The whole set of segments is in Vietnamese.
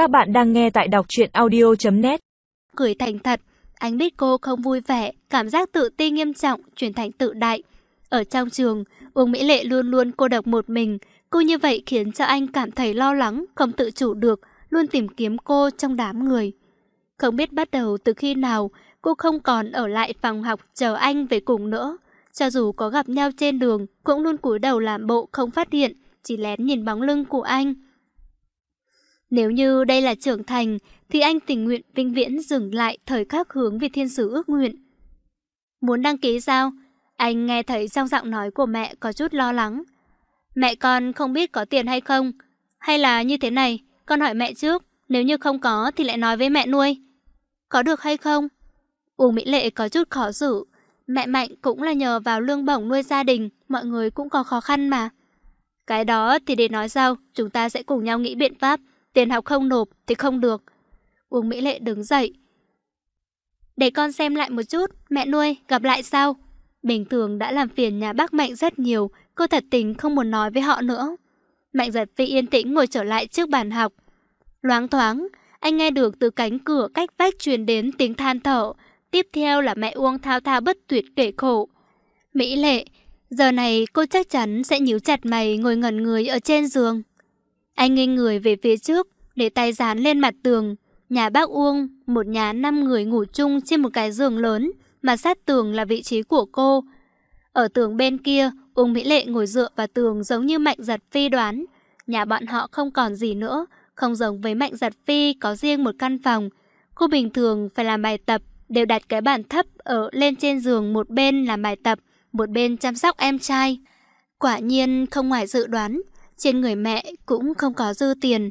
Các bạn đang nghe tại đọc truyện audio.net Cười thành thật, anh biết cô không vui vẻ, cảm giác tự ti nghiêm trọng chuyển thành tự đại. Ở trong trường, Uông Mỹ Lệ luôn luôn cô độc một mình, cô như vậy khiến cho anh cảm thấy lo lắng, không tự chủ được, luôn tìm kiếm cô trong đám người. Không biết bắt đầu từ khi nào, cô không còn ở lại phòng học chờ anh về cùng nữa. Cho dù có gặp nhau trên đường, cũng luôn cúi đầu làm bộ không phát hiện, chỉ lén nhìn bóng lưng của anh. Nếu như đây là trưởng thành, thì anh tình nguyện vinh viễn dừng lại thời khắc hướng về thiên sứ ước nguyện. Muốn đăng ký sao? Anh nghe thấy trong giọng nói của mẹ có chút lo lắng. Mẹ con không biết có tiền hay không? Hay là như thế này, con hỏi mẹ trước, nếu như không có thì lại nói với mẹ nuôi. Có được hay không? Uông Mỹ Lệ có chút khó xử. Mẹ Mạnh cũng là nhờ vào lương bổng nuôi gia đình, mọi người cũng có khó khăn mà. Cái đó thì để nói sau, chúng ta sẽ cùng nhau nghĩ biện pháp. Tiền học không nộp thì không được. Uông Mỹ Lệ đứng dậy. Để con xem lại một chút, mẹ nuôi, gặp lại sau. Bình thường đã làm phiền nhà bác Mạnh rất nhiều, cô thật tình không muốn nói với họ nữa. Mạnh giật phi yên tĩnh ngồi trở lại trước bàn học. Loáng thoáng, anh nghe được từ cánh cửa cách vách truyền đến tiếng than thở. Tiếp theo là mẹ Uông thao thao bất tuyệt kể khổ. Mỹ Lệ, giờ này cô chắc chắn sẽ nhíu chặt mày ngồi ngẩn người ở trên giường. Anh nghiêng người về phía trước, để tay dán lên mặt tường. Nhà bác Uông, một nhà năm người ngủ chung trên một cái giường lớn, mà sát tường là vị trí của cô. Ở tường bên kia, Uông Mỹ Lệ ngồi dựa vào tường giống như Mạnh Giật Phi đoán. Nhà bọn họ không còn gì nữa, không giống với Mạnh Giật Phi có riêng một căn phòng. Cô bình thường phải làm bài tập, đều đặt cái bàn thấp ở lên trên giường một bên làm bài tập, một bên chăm sóc em trai. Quả nhiên không ngoài dự đoán, trên người mẹ cũng không có dư tiền.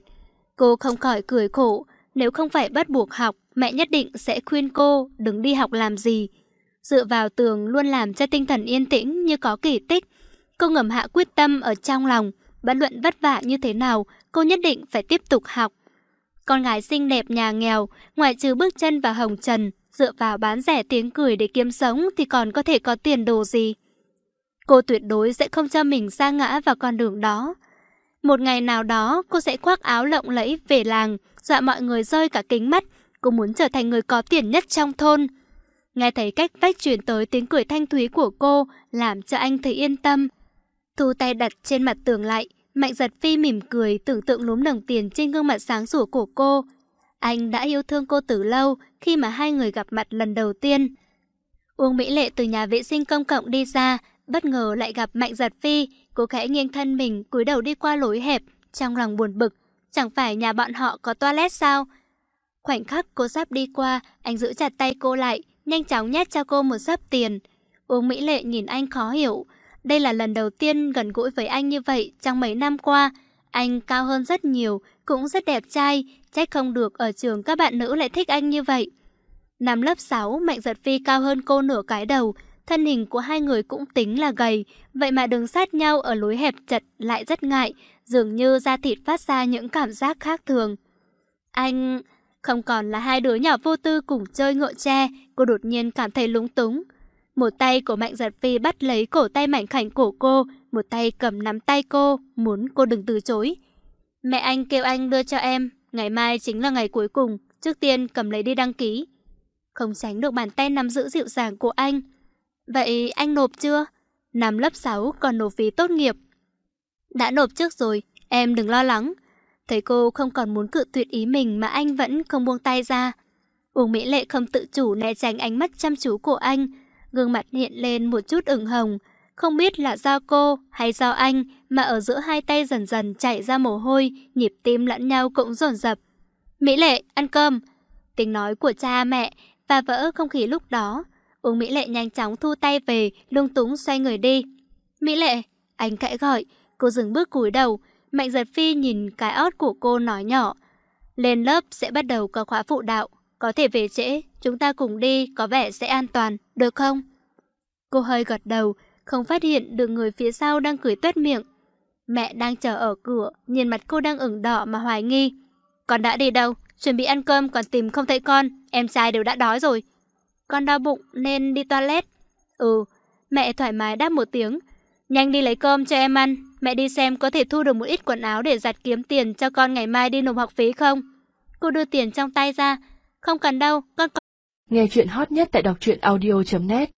Cô không khỏi cười khổ, nếu không phải bắt buộc học, mẹ nhất định sẽ khuyên cô đừng đi học làm gì. Dựa vào tường luôn làm cho tinh thần yên tĩnh như có kỳ tích. Cô ngầm hạ quyết tâm ở trong lòng, bất luận vất vả như thế nào, cô nhất định phải tiếp tục học. Con gái xinh đẹp nhà nghèo, ngoại trừ bước chân vào hồng trần, dựa vào bán rẻ tiếng cười để kiếm sống thì còn có thể có tiền đồ gì. Cô tuyệt đối sẽ không cho mình sa ngã vào con đường đó. Một ngày nào đó, cô sẽ khoác áo lộng lẫy về làng, dọa mọi người rơi cả kính mắt. Cô muốn trở thành người có tiền nhất trong thôn. Nghe thấy cách vách truyền tới tiếng cười thanh thúy của cô, làm cho anh thấy yên tâm. Thu tay đặt trên mặt tường lại, Mạnh giật phi mỉm cười, tưởng tượng lúm đồng tiền trên gương mặt sáng sủa của cô. Anh đã yêu thương cô từ lâu khi mà hai người gặp mặt lần đầu tiên. Uông Mỹ Lệ từ nhà vệ sinh công cộng đi ra, bất ngờ lại gặp Mạnh Giật Phi, cô khẽ nghiêng thân mình, cúi đầu đi qua lối hẹp, trong lòng buồn bực, chẳng phải nhà bọn họ có toilet sao? Khoảnh khắc cô sắp đi qua, anh giữ chặt tay cô lại, nhanh chóng nhét cho cô một sấp tiền. Uông Mỹ Lệ nhìn anh khó hiểu, đây là lần đầu tiên gần gũi với anh như vậy trong mấy năm qua. Anh cao hơn rất nhiều, cũng rất đẹp trai, trách không được ở trường các bạn nữ lại thích anh như vậy. Năm lớp 6, Mạnh Giật Phi cao hơn cô nửa cái đầu, thân hình của hai người cũng tính là gầy, vậy mà đứng sát nhau ở lối hẹp chật lại rất ngại, dường như da thịt phát ra những cảm giác khác thường. Anh... Không còn là hai đứa nhỏ vô tư cùng chơi ngựa tre, cô đột nhiên cảm thấy lúng túng. Một tay của Mạnh Giật Phi bắt lấy cổ tay mảnh khảnh của cô, một tay cầm nắm tay cô, muốn cô đừng từ chối. Mẹ anh kêu anh đưa cho em, ngày mai chính là ngày cuối cùng, trước tiên cầm lấy đi đăng ký. Không tránh được bàn tay nắm giữ dịu dàng của anh. Vậy anh nộp chưa? Năm lớp 6 còn nộp phí tốt nghiệp. Đã nộp trước rồi, em đừng lo lắng. Thấy cô không còn muốn cự tuyệt ý mình mà anh vẫn không buông tay ra. Uông Mỹ Lệ không tự chủ né tránh ánh mắt chăm chú của anh, gương mặt hiện lên một chút ửng hồng. Không biết là do cô hay do anh mà ở giữa hai tay dần dần chảy ra mồ hôi, nhịp tim lẫn nhau cũng dồn dập. Mỹ Lệ, ăn cơm. Tiếng nói của cha mẹ và vỡ không khí lúc đó. Uông Mỹ Lệ nhanh chóng thu tay về, lung túng xoay người đi. Mỹ Lệ, anh cãi gọi, cô dừng bước cúi đầu. Mạnh giật phi nhìn cái ót của cô nói nhỏ. Lên lớp sẽ bắt đầu có khóa phụ đạo. Có thể về trễ, chúng ta cùng đi, có vẻ sẽ an toàn, được không? Cô hơi gật đầu, không phát hiện được người phía sau đang cười tuét miệng. Mẹ đang chờ ở cửa, nhìn mặt cô đang ửng đỏ mà hoài nghi. Con đã đi đâu? Chuẩn bị ăn cơm còn tìm không thấy con, em trai đều đã đói rồi. Con đau bụng nên đi toilet. Ừ, mẹ thoải mái đáp một tiếng. Nhanh đi lấy cơm cho em ăn, mẹ đi xem có thể thu được một ít quần áo để giặt kiếm tiền cho con ngày mai đi nộp học phí không? Cô đưa tiền trong tay ra. Không cần đâu, con có... Nghe chuyện hot nhất tại đọc truyện audio.net